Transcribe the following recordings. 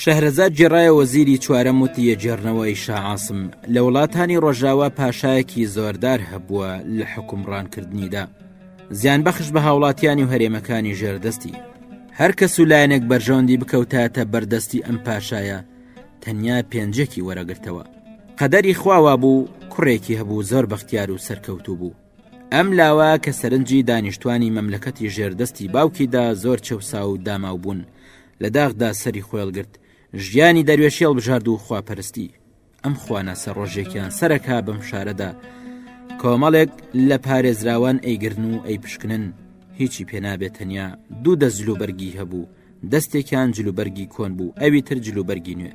شەهرەزاد گێڕایە وەزیری چوارەم وتی یە گێڕنەوەی شا عاسم لە وڵاتانی ڕۆژاوا پاشایەکی زۆردار هەبووە لە حکومڕانکردنیدا زیان بەخش بە هاوڵاتیانی و هەرێمەکانی ژێردەستی هەر کەس و لایەنێک بەرژەوەندی بکەوتاتە بەردەستی ئەم پاشایە تەنیا پێنجێکی وەرەگرتەوە قەدەری خواوا بوو کوڕێکی هەبوو زۆر بەختیار و سەرکەوتوو بوو ئەم لاوە کە سەرنجی دانیشتوانی مەملەکەتی ژێردەستی باوکیدا زۆر چەوساو و داماو بوون لە داخدا سەری خۆێڵ گرت ژیانی دەروێشی هەڵبژارد و خواپەرستی ئەم خواناسە ڕۆژێکیان سەرەکا بەم شارەدا کۆمەڵێک لە پارێزراوان ئەیگرن و ئەی پشکنن هیچی پێنابێت تەنیا دوو دە زلوبەرگی هەبوو دەستێکیان جلوبەرگی کۆن بوو ئەوی تر جلوبەرگی نوێ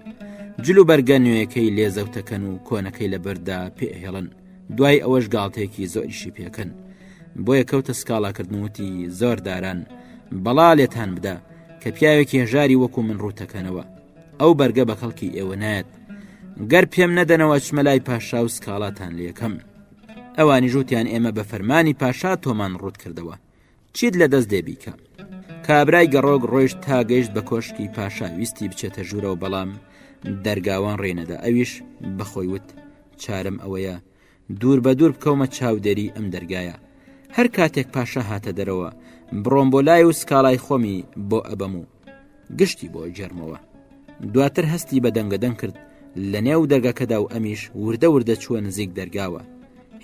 جل و بەرگە نوێیەکەی لێ زەوتەکەن و کۆنەکەی لە بەردا پێهێڵن دوای ئەوەش گاڵتەیەکی زۆریشی پێکەن بۆیە کەوتە سکاڵاکردنوتی زۆر داران بەڵا لێتان بدا کە پیاوێکی هێژاری وەکو من ڕووتەکەنەوە ئەو بەرگە بە کەڵکی ئێوە نایەت گەر پێم نەدەنەوە چمە لای پاشا و سکاڵاتان لەکەم ئەوانی ژوتیان ئێمە بە فەرمانی پاشا تۆمان ڕوت کردەوە چیت لە دەست دێ بیکەم کابرای گەڕۆک ڕۆیشت تا گەیشت بە کۆشکی پاشا ویستی بچێتە ژوورەوە بەڵام دەرگاوان ڕێنەدا ئەویش بەخۆی وت چارم ئەوەیە دوور بە دوور بکەومە چاودێری ئەم دەرگایە هەر کاتێک پاشا هاتە دەرەوە بڕۆم بۆ لای و سکاڵای خۆمی بۆ ئەبەم و گشتی بۆ جێرمەوە دواتر هەستی بە دەنگەدەن کرد لە نێو دەرگەکەدا و ئەمیش وردە وردە چووە نزیک دەرگاوە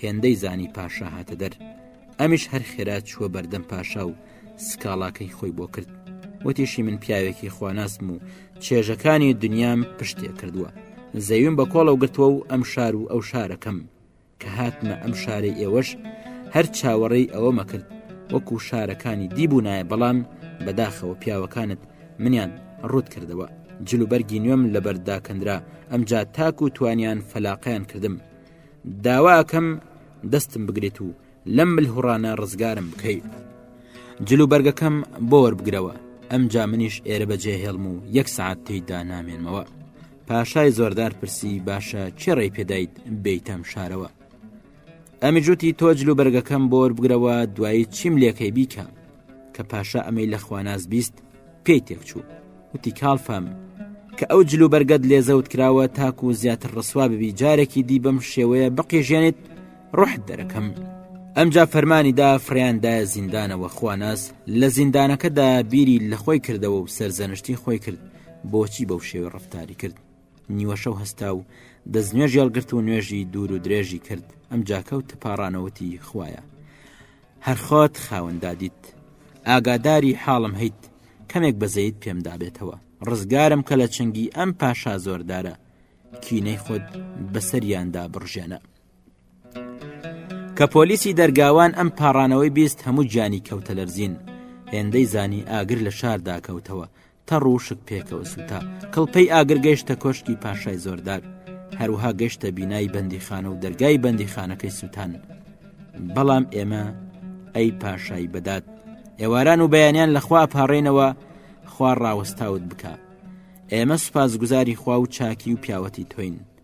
هێندەی زانی پاشا هاتە دەر ئەمیش هەر خێرا چووە بەردەم پاشا و سکاڵاکەی خۆی بۆ کرد وتیشی من پیاوێکی خواناسم و چێژەکانی دنیام پشتێ کردووە زەویم بە کۆڵەوە گرتووە و ئەم شار و ئەو شارەکەم کە هاتمە ئەم شارەی ئێوەش هەر چاوەڕێی ئەوە مەکرد وەکو شارەکانی دیبوو نایە بەڵام بەداخەوە پیاوەکانت منیان ڕوت کردەوە جلوبەرگی نوێم لە بەرداکەندرا ئەمجا تاک و توانیان فەلاقیان کردم داواکەم دەستم بگرێت و لەم مل هوڕانە ڕزگارم بکەیت جلوبەرگەکەم بۆ وەربگرەوە ئەمجا منیش ئێرە بەجێهێڵم و یەک سعات تێیدا نامێنمەوە پاشای زۆردار پرسی باشە چێ ڕێی پێدایت بیتەم شارەوە ئەمی جوتی تۆ جلو بەرگەکەم بۆر بگرەوە دوایی چیم لەکەی بیکە کە پاشا ئەمەی لە خواناز بیست پێی تێکچوو وتی کاڵفام کە ئەو جلو بەرگەت لێ زەوت کراوە تاکو و زیاتر ڕسوا ببی جارێکی دی بەم شێوەیە بقیژێنێت ڕحت دەرەکەم ئەمجا فەرمانی دا فریاندا زیندانەوە خواناس لە زیندانەکەدا بیری لە خۆی کردەوە و سەرزەنشتی خۆی کرد بۆچی بەو شێوە ڕفتاری کرد نیوەشەو هەستا و دەستنوێژ یاڵگرت و نوێژی دوور و درێژی کرد ئەم جاکەوت پاڕانەوەتی خویە هەرخۆت خاوەندادیت ئاگاداری حاڵم هیت کەمێک بەزەیت پێمدابێتەوە ڕزگارم کە لە چنگی ئەم پاشا زۆردارە کینەی خۆت بەسەریاندا بڕژێنە کە پۆلیسی دەرگاوان ئەم پاڕانەوەی بیست هەموو گیانی کەوتە لەرزین هێندەی زانی ئاگر لە شاردا کەوتەوە تەڕ و شک پێکەوە سووتا کڵپەی ئاگر گەیشتە کۆشکی پاشای زۆردار هەروها گەشتە بینای بەندیخانە و دەرگای بەندیخانەکەی سووتان بەڵام ئێمە ئەی پاشای بەدات ئێواران و بەیانیان لەخوا پاڕێنەوە خوا ڕاوەستاوت بکە ئێمە سوپاس گوزاری خوا و چاکی و پیاوەتی تۆین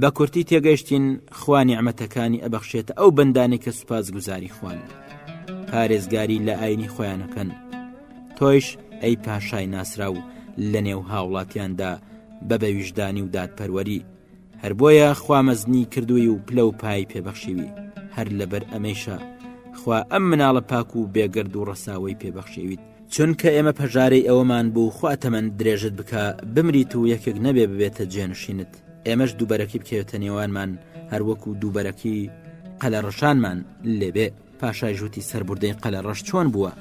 بە کورتی تێگەشتین خوا نیعممەتەکانی ئەبەخشێتە ئەو بەندانی کە سوپاس گوزاری خوان پارێزگاری لە ئاینی خۆیانەکەن تۆیش ئەی پاشای ناسرا و لە نێو هاوڵاتیاندا بە بەویژدانی و دادپەروەری هەر بۆیە خوامەزنی کردووی و پلە و پای پێبەخشیوی هەر لەبەر ئەمەیشە خوا ئەم مناڵە پاک و بێگرد و ڕەساوی پێبەخشێویت چونکە ئێمە پەژارەی ئەوەمان بوو خوا تەمەن درێژت بکە بمریت و یەکێک نەبێ ببێتە جێنشینت ئێمەش دووبەرەکی بکەوێتە نێوانمان هەروەکو دووبەرەکی قەلە ڕەشانمان لێبێ پاشای ژووتی سربردەی قەلە ڕەش چۆن بووە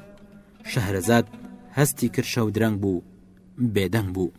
شەهرەزاد هەستی کرشە و درەنگ بوو بێدەنگ بوو.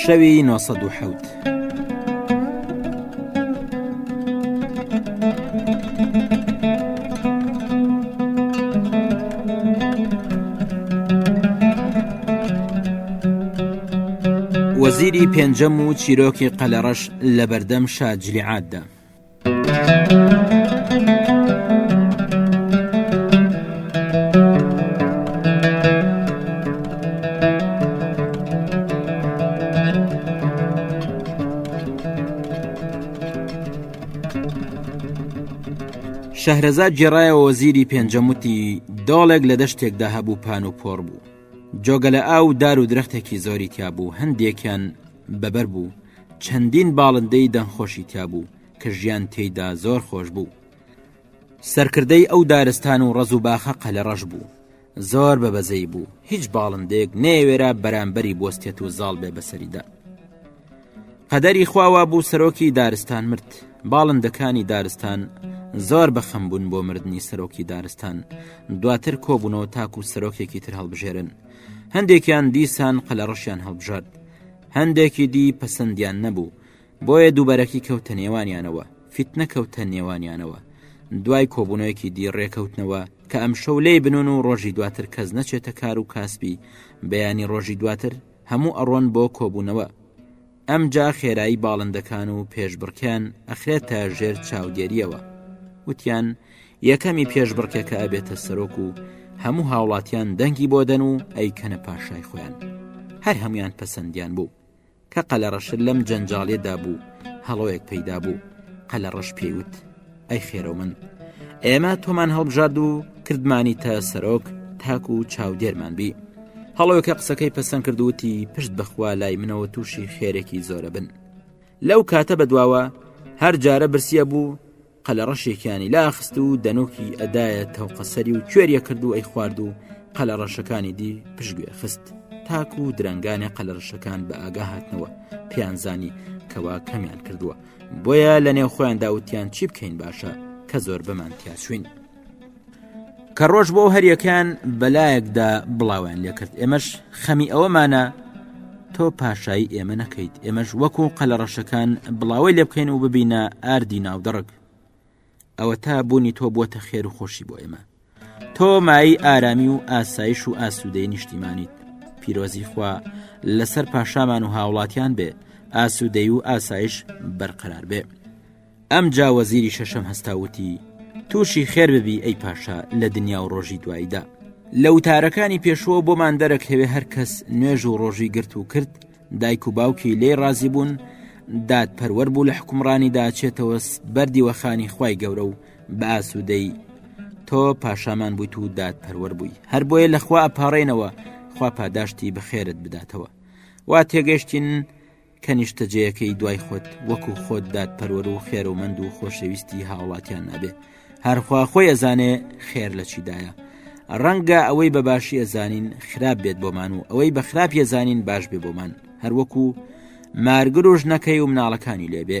شەوی نۆ سەد و حەوت وەزیری پێنجەم و چیرۆکی قەلەڕەش لەبەردەم شا جلیعاددا شەهرەزاد گێڕایەوە وەزیری پێنجەم وتی دۆڵێک لە دەشتێکدا هەبوو پان و پۆڕ بوو جۆگە لە ئاو دار و درەختێکی زۆری تیا بوو هەندێکیان بەبەر بوو، چەندین باڵندەی دەنگخۆشی تیا بوو کە ژیان تێیدا زۆر خۆش بوو. سەرکردەی ئەو دارستان و ڕەز و باخە قەلەڕەش بوو. زۆر بە بەزەی بوو، هیچ باڵندەیەک نەیەوێرا بەرامبەری بوەستێت و زاڵ بێ بەسەریدا. قەدەری خوا وا بوو سەرۆکی دارستان مرد. باڵندەکانی دارستان زۆر بە خەم بوون بۆ مردنی سەرۆکی دارستان، دواتر کۆبوونەوە تاکوو سەرۆکێکی تر هەڵبژێرن. هەندێکیان دیسان قەلەڕەشیان هەڵبژارد هەندێکی دی پەسەندیان نەبوو بۆیە دووبەرەکی کەوتە نێوانیانەوە فیتنە کەوتە نێوانیانەوە دوای کۆبوونەوەکی دی ڕێکەوتنەوە کە ئەم شەو لێی بنون و ڕۆژی دواتر کەس نەچێتە کار و کاسبی بەیانی ڕۆژی دواتر هەموو ئەڕۆن بۆ کۆبوونەوە ئەمجا خێرایی باڵندەکان و پێشبڕکێیان ئەخرێتە ژێر چاودێریەوە وتیان یەکەمی پێشبڕکێکە ئەبێتە سەرۆک و هەموو هاوڵاتیان دەنگی بۆ دەن و ئەیکەنە پاشای خۆیان هەر هەمویان پەسەندیان بوو کە قەلە ڕەشر لەم جەنجاڵێدا بوو هەڵۆیەک پەیدا بوو قەلە ڕەش پێیوت ئەی خێرەومن ئێمە تۆمان هەڵبژارد و کردمانی تە سەرۆک تاک و چاودێرمان بی هەڵۆکە قسەکەی پەسەند کردووتی پشت بەخوا لای منەوە تووشی خێرێکی زۆرە بن لەو کاتە بەدواوە هەر جارە برسیە بوو قەلە ڕەشێکیانی لاخست و دەنۆکی ئەدایە تەوقەسەری و کوێریە کرد و ئەی خوارد و قەلە ڕەشەکانی دی پشگوێ خست تاکو و درنگانێ قەلە ڕەشەکان بە ئاگا هاتنەوە پیانزانی کەوا کەمیان کردووە بۆیە لە نێو خۆیان داوتیان چی بکەین باشە کە زۆر بەمان تیاچوین کە ڕۆژ بۆ هەریەکان بەلایەکدا بڵاویان لێکرد ئێمەش خەمی ئەوەمانە تۆ پاشایی ئێمە نەکەیت ئێمەش وەکو قەلە ڕەشەکان بڵاوی لێ بکەین و ببینە ئاردی ناودڕک ئەوە تا بوونی تۆ بووە خێر و خۆشی بۆ ئێمە تۆ مایی ئارامی و ئاسایش و ئاسوودەی نیشتیمانیت پیرۆزی خوا لەسەر پاشامان و هاوڵاتیان بێ ئاسوودەی و ئاسایش بەرقەرار بێ ئەم جاوەزیری شەشەم هەستاوتی تووشی خێر ببی ئەی پاشا لە دنیا و ڕۆژی دواییدا لە وتارەکانی پێشوە بۆمان دەرەکەوێ هەر کەس نوێژ و ڕۆژی گرت و کرد دایک و باوکی لێ ڕازی بوون دادپەروەەر بوو لە حکومڕانیدا چێتەوە بەردیوەخانی خی گەورە و بە ئاسوودەی تۆ پاشامان بوویت و دادپەروەەر بووی هەر بۆیە لەخوا ئەپارێنەوە خوا پاداشتی بەخێرت بداتەوە وا تێگەشتین کە نیشتەجەیەکەی دوای خۆت وەکو خۆت دادپەروەەر و خێرەومەند و خۆشەویستی هاوڵاتیان نابێ هەرخوا خۆی ئەزانێ خێر لە چیدایە ڕەنگە ئەوەی بە باشی ئەزانین خراپ بێت بۆمان و ئەوەی بە خراپ یەزانین باش بێ بۆمان هەروەکو مارگر و ژنەکەی و مناڵەکانی لێبێ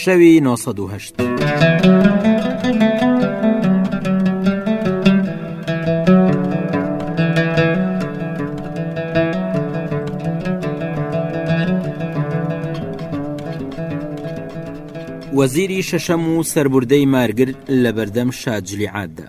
شەوی نۆ سەد و هەشت. وەزیری شەشەم و سەربووردەی مارگر لە بەردەم شاجلی عاددا.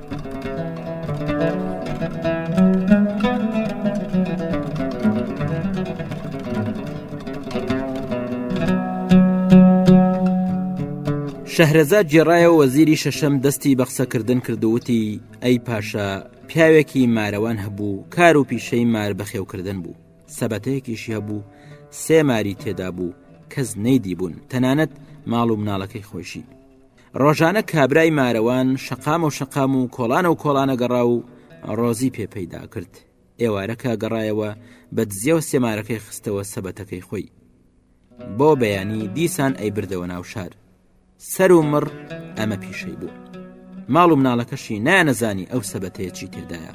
شەهرەزاد گێڕایەوە وەزیری شەشەم دەستی بە قسەکردن کردووتی ئەی پاشا پیاوێکی مارەوان هەبوو کار و پیشەی مار بەخێوکردن بوو سەبەتەیەکیشی هەبوو سێ ماری تێدا بوو کەس نەیدی بوون تەنانەت ماڵ و مناڵەکەی خۆشی ڕۆژانە کابرای مارەوان شەقامە و شەقام و کۆڵانە و کۆڵانە گەڕا و ڕۆزی پێ پەیدا کرد ئێوارەکە گەڕایەوە بە دزیەوە سێمارەکەی خستەوە سەبەتەکەی خۆی بۆ بەیانی دیسان ئەی بردەوە ناو شار سەر و مڕ ئەمە پیشەی بوو ماڵ و مناڵەکەشی نانەزانی ئەو سەبەتەیەکی تێدایە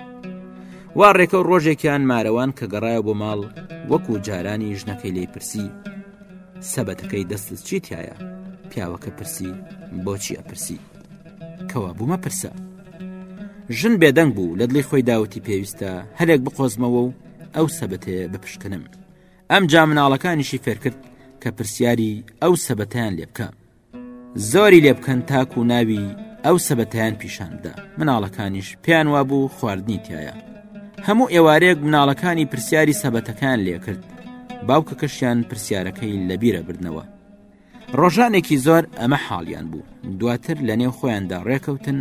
وا ڕێکە و ڕۆژێکیان مارەوان کە گەڕایە بۆ ماڵ وەکو جارانی ژنەکەی لی پرسی سەبەتەکەی دەستت چی تایە پیاوەکە پرسی بۆچی ئەپرسی کەوا بوو مەپرسە ژن بێدەنگ بوو لە دڵی خۆی داوتی پێویستە هەرێک بقۆزمەوە و ئەو سەبەتەیە بپشکنم ئەم جا مناڵەکانیشی فێرکرد کە پرسیاری ئەو سەبەتیان لێ بکە زۆری لێ بکەن تاکو ناوی ئەو سەبەتیان پیشان بدا مناڵەکانیش پێیان وابوو خواردنی تایە هەموو ئێوارەیەک مناڵەکانی پرسیاری سەبەتەکان لێکرد باوکە کەشیان پرسیارەکەی لەبیرە بردنەوە ڕۆژانێکی زۆر ئەمە حاڵیان بوو دواتر لە نێو خۆیاندا ڕێکەوتن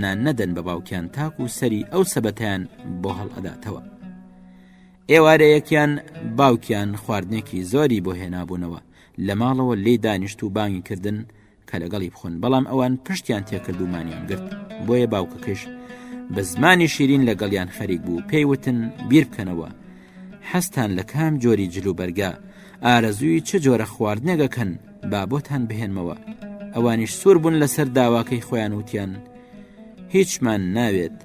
نان نەدەن بە باوکیان تاک و سەری ئەو سەبەتیان بۆ هەڵئەداتەوە ئێوارەیەکیان باوکیان خواردنێکی زۆری بۆ هێنابوونەوە لەماڵەوە لێی دانیشت و بانگی کردن کە لەگەڵی بخۆن بەڵام ئەوان پشتیان تێکرد و مانیان گرت بۆیە باوکەکەش بە زمانی شیرین لەگەڵیان خەریک بوو پێیوتن بیر بکەنەوە حەستان لە کام جۆری جلو بەرگە ئارەزووی چ جۆرە خواردنێگەکەن بابۆتان بهێنمەوە ئەوانیش سوور بوون لەسەر داواکەی خۆیان وتیان هیچمان ناوێت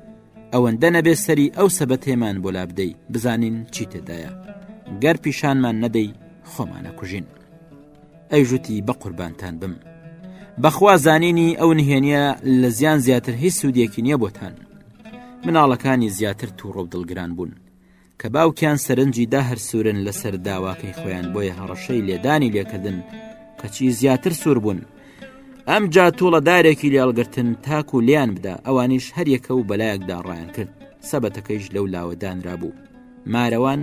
ئەوەندە نەبێ سەری ئەو سەبەتێمان بۆ لا بدەی بزانین چی تێدایە گەر پیشانمان نەدەی خۆمانە کوژین ئەی ژوتی بە قوربانتان بم بەخوا زانینی ئەو نهێنە لە زیان زیاتر هیچ سوودێکی نییە بۆتان مناڵەکانی زیاتر تووڕە و دڵگران بوون کە باوکیان سەرنجی دا هەر سوورن لەسەر داواکەی خۆیان بۆیە هەڕەشەی لێدانی لێکردن کەچی زیاتر سوور بوون ئەم جا توڵە دارێکی لێڵگرتن تاکو و لیان بدا ئەوانیش هەریەکە و بەلایەکدا ڕایان کرد سەبەتەکەیش لەو لاوە دانرابوو مارەوان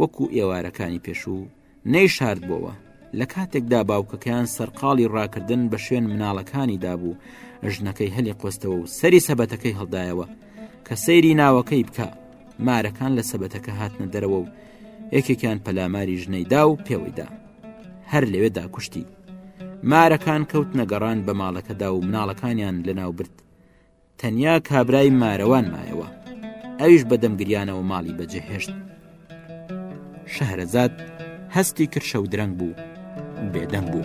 وەکو ئێوارەکانی پێشوو نەیشاردبۆوە، لە کاتێکدا باوکەکەیان سەرقاڵی ڕاکردن بە شوێن مناڵەکانی دابوو، ژنەکەی هەلی قۆستەوە و سەری سەبەتەکەی هەڵدایەوە کە سەیری ناوەکەی بکە، مارەکان لە سەبەتەکە هاتنە دەرەوە و یەکێکیان پەلاماری ژنەیدا و پێوەیدا هەر لەوێدا کوشتی. مارەکان کەوتنە گەڕان بە ماڵەکەدا و مناڵەکانیان لەناو برد. تەنیا کابرای مارەوان مایەوە ئەویش بەدەم گریانەوە ماڵی بەجێهێشت شەهرەزاد هەستی کرشە و درەنگ بوو بێدەنگ بوو.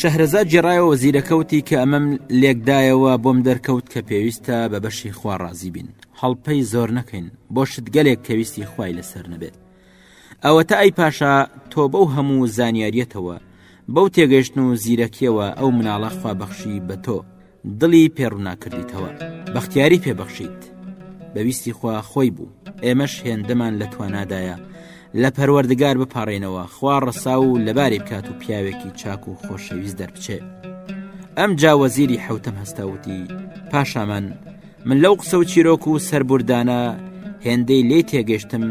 شەهرەزاد گێڕایەوە زیرەکە وتی کە ئەمەم لێکدایەوە بۆم دەرکەوت کە پێویستە بە بەشی خوا ڕازی بین هەڵپەی زۆر نەکەین بۆ شتگەلێک کەویستی خوای لەسەر نەبێت ئەوەتا ئەی پاشا تۆ بەو هەموو زانیاریەتەوە بەو تێگەشتن و زیرەکیەوە ئەو مناڵە خوا بەخشی بە تۆ دڵی پێ ڕوونا کردیتەوە بەختیاری پێ بەخشیت بە ویستی خوا خۆی بوو ئێمەش هێندەمان لە توانادایە لە پەروەردگار بپارێنەوە خوا ڕەسا و لەباری بکات و پیاوێکی چاک و خۆشەویست دەربچێ ئەم جاوەزیری حوتم هەستاوتی پاشامان من لەو قسە و چیرۆک و سربوردانە هێندەی لێ تێگەشتم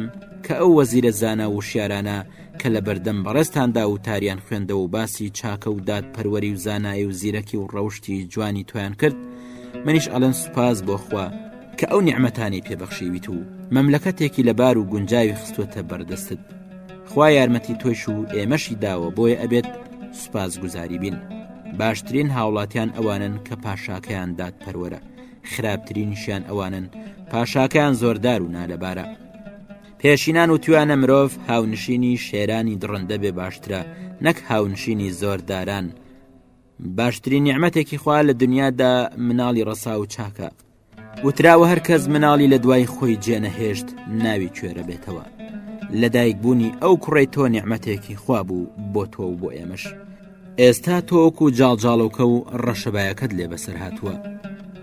کە ئەو وەزیرە زانە وشیارانە کە لە بەردەم بەڕێزتاندا وتاریان خوێندەوە و باسی چاکە و دادپەروەری و زانایی و زیرەکی و ڕەوشی جوانی تویان کرد منیش ئەلەن سوپاس بۆخوا کە ئەو نیعممەتانی پێبەخشیویت و مەملەکەتێکی لەبار و گونجاوی خستوتە بەردەستت خوا یارمەتی تۆش و ئێمەشی داوە بۆیە ئەبێت سوپاس گوزاری بین باشترین هاوڵاتیان ئەوانن کە پاشاکەیان داد پەروەرە خراپترینشیان ئەوانن پاشاکەیان زۆردار و نالەبارە پێشینان وتویانە مرۆڤ هاونشینی شێرانی دڕندە بێ باشترە نەک هاونشینی زۆرداران باشترین نیعممەتێکی خوا لە دنیادا مناڵی ڕەسا و چاکە وتراوە هەر کەس مناڵی لە دوای خۆی جێنەهێشت ناوی کوێرە بێتەوە لە دایک بوونی ئەو کوڕی تۆ نیعممەتێکی خوا بوو بۆ تۆ و بۆ ئێمەش ئێستا تۆک و جاڵجاڵۆکە و ڕەشەبایەکەت لێ بەسەر هاتووە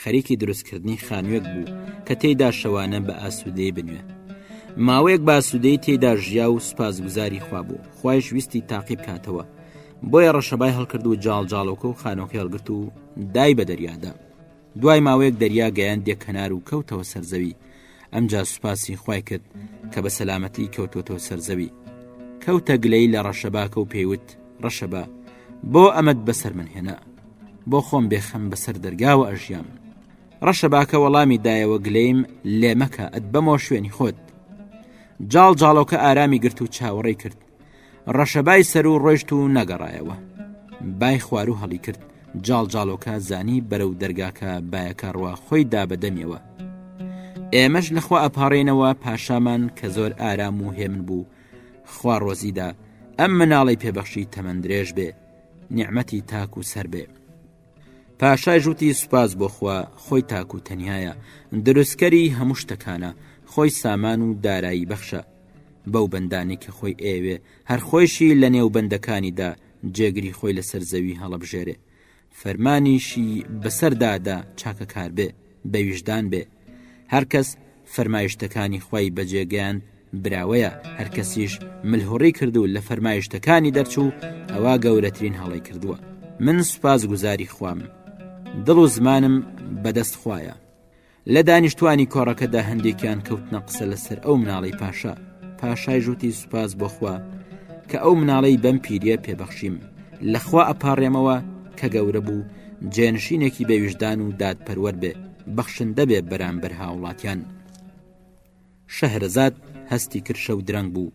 خەریکی دروستکردنی خانوێک بوو کە تێیدا شەوانە بە ئاسوودەی بنوێ ماوەیەک باسوودەی تێدا ژیا و سوپاس گوزاری خوا بوو خۆش ویستی تاقی بکاتەوە بۆیە ڕەشەبای هەڵکرد و جاڵ جاڵۆکە و خانۆکی هەڵگرت و دای بە دەریادا دوای ماوەیەک دەریا گەیان دێکەنار و کەوتەوە سەرزەوی ئەمجا سوپاسی خوای کرد کە بە سەلامەتی کەوتوەتەوە سەرزەوی کەوتە گلەی لە ڕەشەباکە و پێیوت ڕەشەبا بۆ ئەمەد بەسەر من هێنا بۆ خۆم بێخەم بەسەر دەرگاوە ئەژیان ڕەشەباکە وەڵامی دایەوە گلەیم لێمەکە ئەت بەمەوە شوێنی خۆت جاڵ جاڵۆکە ئارامی گرت و چاوەڕێ کرد ڕەشەبای سەر و ڕۆیشت و نەگەڕایەوە بای خوار و هەڵی کرد جاڵ جاڵۆکە زانی بەرە و دەرگاکە بایەکە ڕوا خۆی دا بەدەمیەوە ئێمەش لەخوا ئەپارێنەوە پاشامان کە زۆر ئارام و هێمن بوو خوا ڕۆزیدا ئەم مناڵی پێبەخشی تەمەەن درێژ بێ نیعممەتی تاک و سەر بێ پاشای ژووتی سوپاس بۆخوا خۆی تاک و تەنایە دروستکەری هەموو شتەکانە خۆی سامان و دارایی بەخشە بەو بەندانەی کە خۆی ئەیەوێ هەر خۆیشی لە نێو بەندەکانیدا جێگری خۆی لەسەر زەوی هەڵەبژێرێ فەرمانیشی بەسەردادا چاکەکار بێ بەویژدان بێ هەرکەس فەرمایشتەکانی خۆی بەجێگەیاند براوەیە هەرکەسیش ملهوڕی کرد و لە فەرمایشتەکانی دەرچوو ئەوە گەورەترین هەڵی کردووە من سوپاس گوزاری خوام دڵ و زمانم بەدەست خویە لە دانیشتوانی کۆڕەکەدا هەندێکیان کەوتنە قسە لەسەر ئەو مناڵی پاشا پاشای ژووتی سوپاس بۆخوا کە ئەو مناڵەی بەم پیریە پێبەخشیم لەخوا ئەپارڕێمەوە کە گەورە بوو جێنشینێکی بەویژدان و دادپەروەەر بێ بەخشن دەبێ بەرامبەر هاوڵاتیان شەهرەزاد هەستی کرشە و درەنگ بوو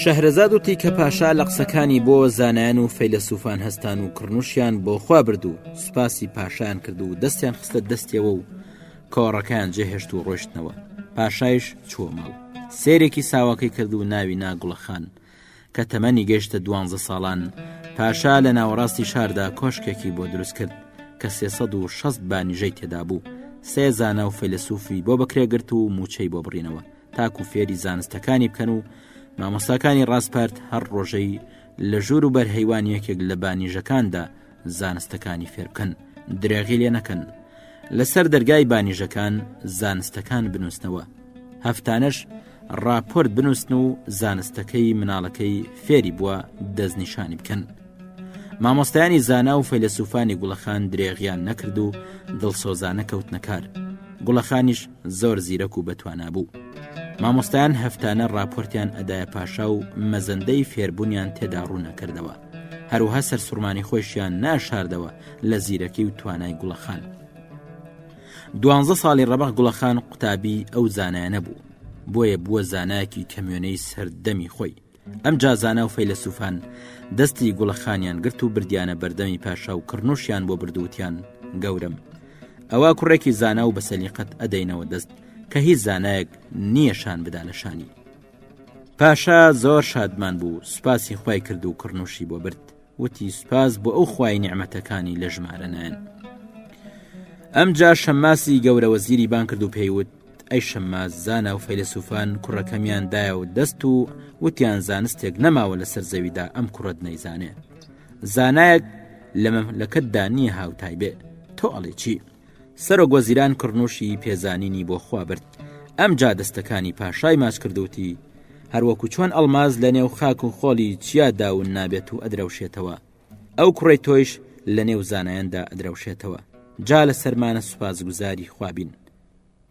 شەهرەزاد وتی کە پاشا لە قسەکانی بۆ زانایان و فەیلەسوفان هەستان و کڕنوشیان بۆ خوا برد و سوپاسی پاشان کرد و دەستیان خستە دەستیەوە و کۆڕەکان جێهێشت و ڕۆشتنەوە پاشایش چوە ماڵ سێرێکی ساواکەی کرد و ناوی ناگوڵە خان کە تەمەنی گەشتە دوانزە ساڵان پاشا لە ناوەڕاستی شاردا کۆشکێکی بۆ دروست کرد کە 360 بانیژەی تێدا بوو سێ زانا و فەیلسوفی بۆ بەکرێگرت و موچەی بۆ بڕینەوە تاکو فێری زانستەکانی بکەن و مامۆستاکانی ڕاستپارت هەر ڕۆژەی لە ژوور و بەرهەیوان یەکێک لە بانیژەکاندا زانستەکانی فێربکەن درێغی لێ نەکەن لەسەر دەرگای بانیژەکان زانستەکان بنووسنەوە هەفتانەش راپۆرت بنووسن و زانستەکەی مناڵەکەی فێری بووە دەستنیشانی بکەن. مامۆستایانی زانا و فەیلسوفانی گوڵەخان درێغیان نەکرد و دڵسۆزانە کەوتنەکار. گوڵەخانیش زۆر زیرەک و بەتوانا بوو مامۆستایان هەفتانە راپۆرتیان ئەدایە پاشا و مەزەندەی فێربوونیان تێدا ڕوونەکردەوە هەروها سەر سوورمانی خۆشیان ناشاردەوە لە زیرەکی و توانای گوڵەخان دوانزە ساڵی ڕەبق گوڵەخان قوتابی ئەو زانایانە بوو بۆیە بووە زانایەکی کەمیێنەی سەردەمی خۆی ئەمجا زانا و فەیلەسوفان دەستی گوڵەخانیان گرت و بردیانە بەردەمی پاشا و کڕنوشیان بۆ بردووتیان گەورم ئەوە کوڕێکی زانا و بەسەلیقەت ئەدەینەوە دەست کە هیچ زانایەک نییەشان بدا لە شانی پاشا زۆر شادمان بوو سوپاسی خی کرد و کڕنوشی بۆ برد وتی سوپاس بۆ ئەو خوای نیعمەتەکانی لە ژمارە نایەن ئەم جا شەماسی گەورە وەزیری بان کرد و پێیوت ئەی شەماز زانا و فەیلسوفان کوڕەکەمیان دایە و دەست و وتیان زانستێک نەماوە لەسەر زەویدا ئەم کوڕەت نەیزانێ زانایەک لە مەملەکەتدا نییە هاوتای بێ تۆ ئەڵێ چی؟ سەرۆک وەزیران کڕنووشی پێزانینی بۆ خوا برد، ئەمجا دەستەکانی پاشای ماچ کرد و وتی، هەر وەکو چۆن ئەڵماز لە نێو خاک و خۆڵی چیا داون نابێت و ئەدرەوشێتەوە، ئەو کوڕەی تۆیش لە نێو زانایاندا ئەدرەوشێتەوە، جا لە سەرمانە سوپاسگوزاری خوا بین.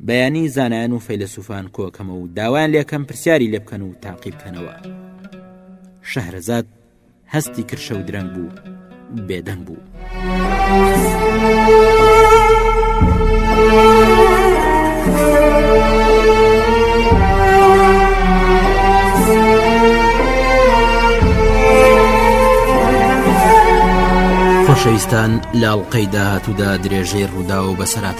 بەیانی زانایان و فەیلەسوفان کۆکەمە و داوایان لێکەم پرسیاری لێ بکەن و تاقی بکەنەوە شەهرەزاد هەستی کرشە و درەنگ بوو بێدەنگ بوو. خۆشەویستان لاڵقەی داهاتوودا درێژەی ڕوودا و بەسەرات